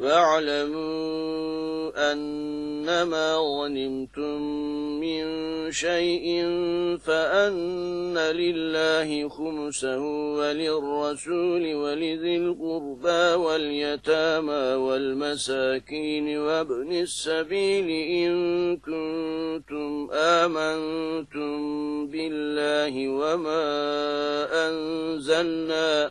واعلموا أنما غنمتم من شيء فأن لله خمسه وللرسول ولذي القربى واليتامى والمساكين وابن السبيل إن كنتم آمنتم بالله وما أنزلنا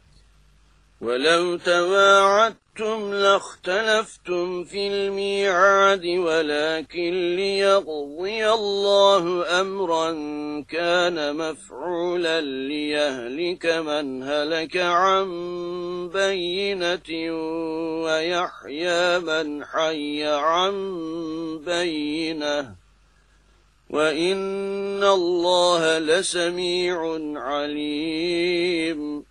ولو تواعدتم لاختلفتم في الميعاد ولكن ليقضي الله أمرا كان مفعولا ليهلك من هلك عن بينة ويحيى من حي عن بينة. وإن الله لسميع عليم.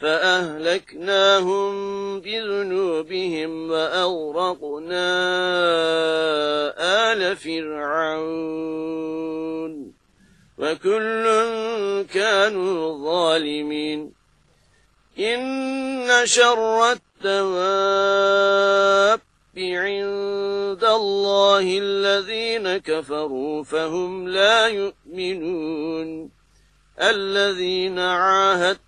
فأهلكناهم بذنوبهم وأغرقنا آل فرعون وكل كانوا ظالمين. إن شر التواب عند الله الذين كفروا فهم لا يؤمنون. الذين عاهدت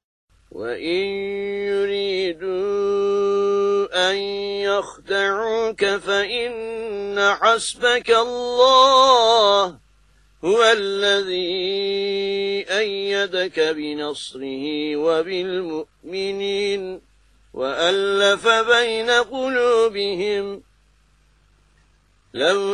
وإن يريدوا أن يخدعوك فإن حسبك الله هو الذي أيدك بنصره وبالمؤمنين وألف بين قلوبهم لو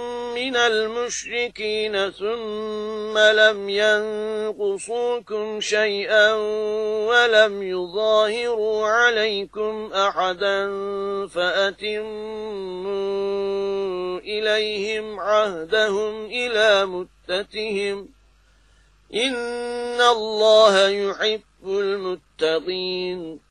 من المشركين ثم لم ينقصوكم شيئا ولم يظاهروا عليكم أحدا فأتموا إليهم عهدهم إلى متتهم. إن الله يحب المتقين.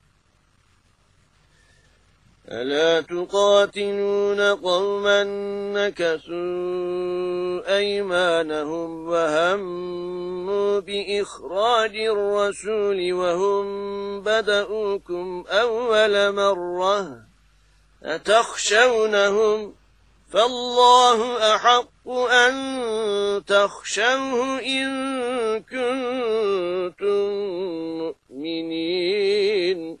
ألا تقاتلون قوما نكثوا أيمانهم وهموا بإخراج الرسول وهم بدأوكم أول مرة أتخشونهم فالله أحق أن تخشوه إن كنتم مؤمنين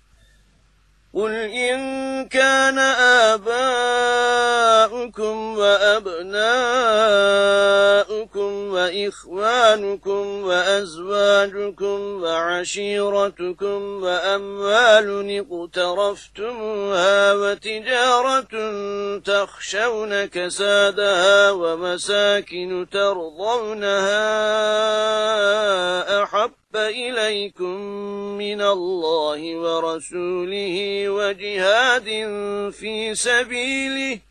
قل إن كان آباؤكم وأبناؤكم وإخوانكم وأزواجكم وعشيرتكم وأموال اقترفتموها وتجارة تخشون كسادها ومساكن ترضونها أحب إليكم من الله ورسوله وجهاد في سبيله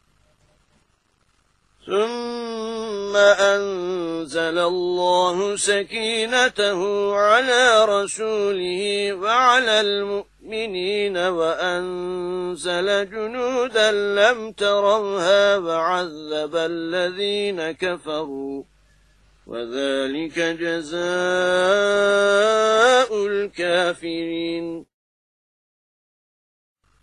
ثم أنزل الله سكينته على رسوله وعلى المؤمنين وأنزل جنودا لم تروها وعذب الذين كفروا. وذلك جزاء الكافرين.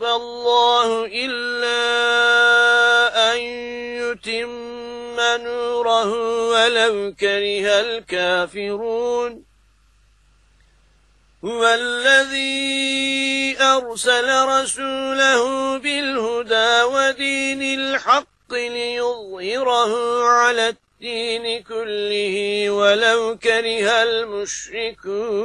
ويأبى الله إلا أن يتم نوره ولو كره الكافرون هو الذي أرسل رسوله بالهدى ودين الحق ليظهره على الدين كله ولو كره المشركون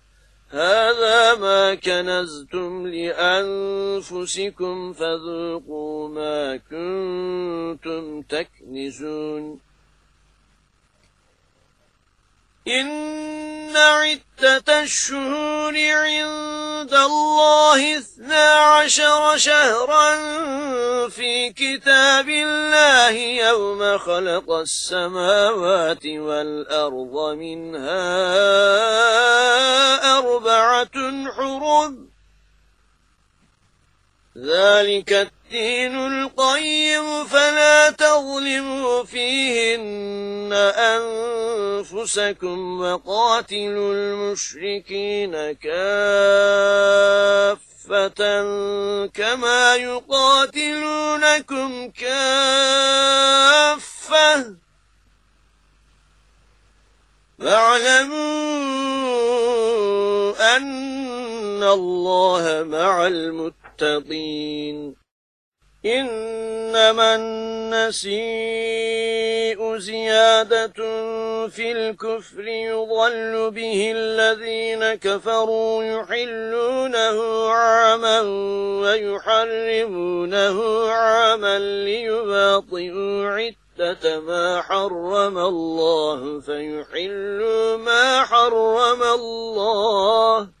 هذا ما كنزتم لأنفسكم فذوقوا ما كنتم تكنزون. إن عدة الشهور عند الله اثنا عشر شهرا في كتاب الله يوم خلق السماوات والأرض منها أربعة حرم. ذلك الدين القيم فلا تظلموا فيهن أنفسكم وقاتلوا المشركين كافة كما يقاتلونكم كافة. واعلموا أن الله مع المتقين. إنما النسيء زيادة في الكفر يضل به الذين كفروا يحلونه عاما ويحرمونه عاما ليباطئوا عدة ما حرم الله فيحلوا ما حرم الله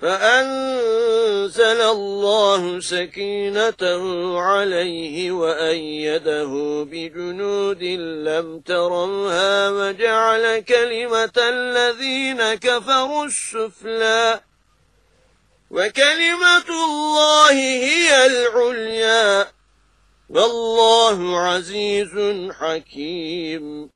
فأنزل الله سكينته عليه وأيده بجنود لم تروها وجعل كلمة الذين كفروا السفلى. وكلمة الله هي العليا. والله عزيز حكيم.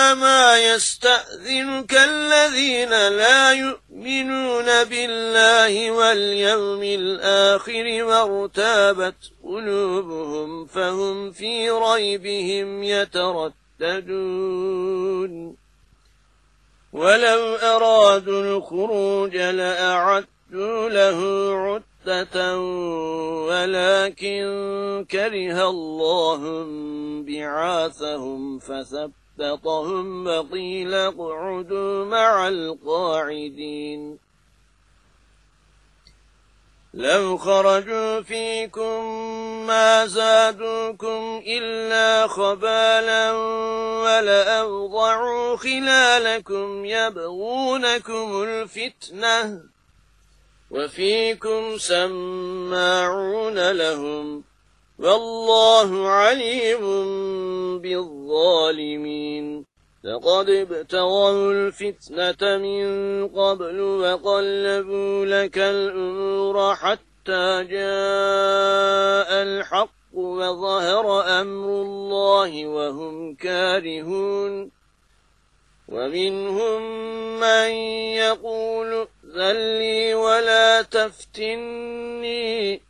إنما يستأذنك الذين لا يؤمنون بالله واليوم الآخر وارتابت قلوبهم فهم في ريبهم يترددون. ولو أرادوا الخروج لأعدوا له عد ولكن كره الله بعاثهم فثبتهم وقيل اقعدوا مع القاعدين. لو خرجوا فيكم ما زادوكم إلا خبالا ولأوضعوا خلالكم يبغونكم الفتنة وفيكم سماعون لهم والله عليم بالظالمين. لقد ابتغوا الفتنة من قبل وقلبوا لك الأمور حتى جاء الحق وظهر أمر الله وهم كارهون. ومنهم من يقول ذلي ولا تفتني.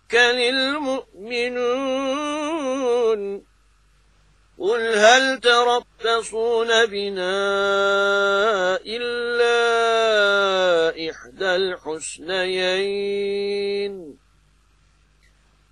المؤمنون قل هل تربصون بنا إلا إحدى الحسنيين؟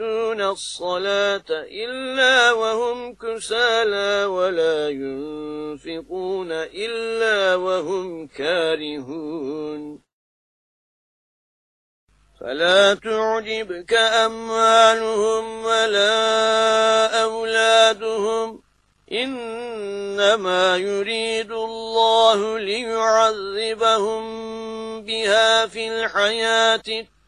يؤتون الصلاة إلا وهم كسالى ولا ينفقون إلا وهم كارهون فلا تعجبك أموالهم ولا أولادهم إنما يريد الله ليعذبهم بها في الحياة الدنيا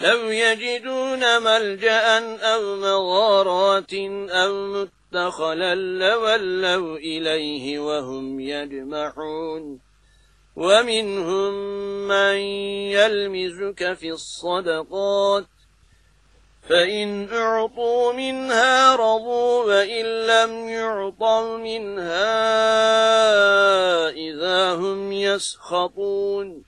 لو يجدون ملجأ أو مغارات أو متخلا لولوا إليه وهم يجمعون. ومنهم من يلمزك في الصدقات فإن أعطوا منها رضوا وإن لم يعطوا منها إذا هم يسخطون.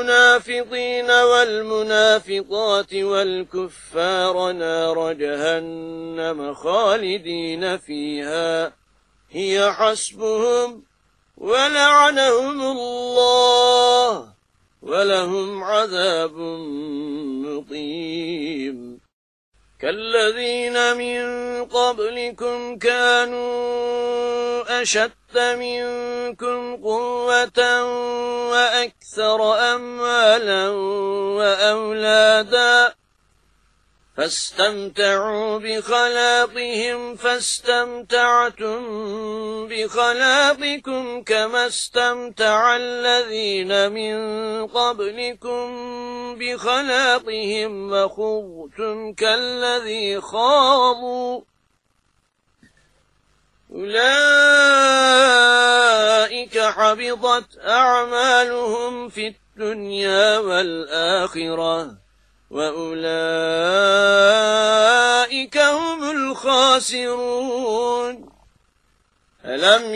والمنافقات والكفار نار جهنم خالدين فيها. هي حسبهم ولعنهم الله ولهم عذاب مقيم. كالذين من قبلكم كانوا أشد منكم قوة وأكثر أموالا وأولادا. فاستمتعوا بخلاقهم فاستمتعتم بخلاقكم كما استمتع الذين من قبلكم بخلاقهم وخضتم كالذي خاضوا. أولئك حبطت أعمالهم في الدنيا والآخرة وأولئك هم الخاسرون. ألم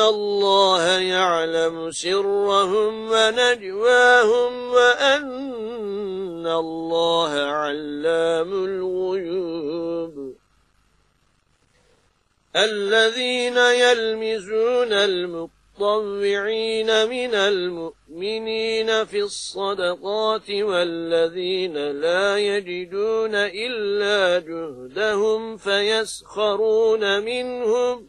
الله يعلم سرهم ونجواهم وأن الله علام الغيوب. الذين يلمزون المقيم المتطوعين من المؤمنين في الصدقات والذين لا يجدون إلا جهدهم فيسخرون منهم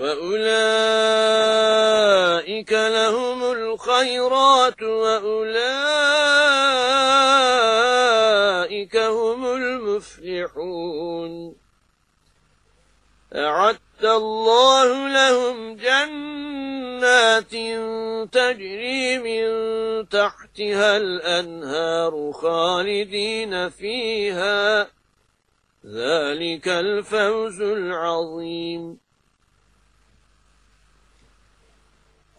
وأولئك لهم الخيرات وأولئك هم المفلحون أعد الله لهم جنات تجري من تحتها الأنهار خالدين فيها ذلك الفوز العظيم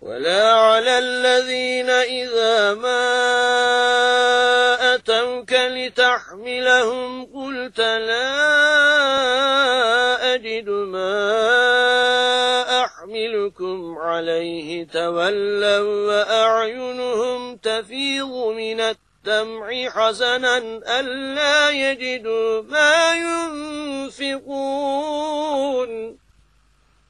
ولا على الذين إذا ما أتوك لتحملهم قلت لا أجد ما أحملكم عليه تولوا وأعينهم تفيض من الدمع حسنا ألا يجدوا ما ينفقون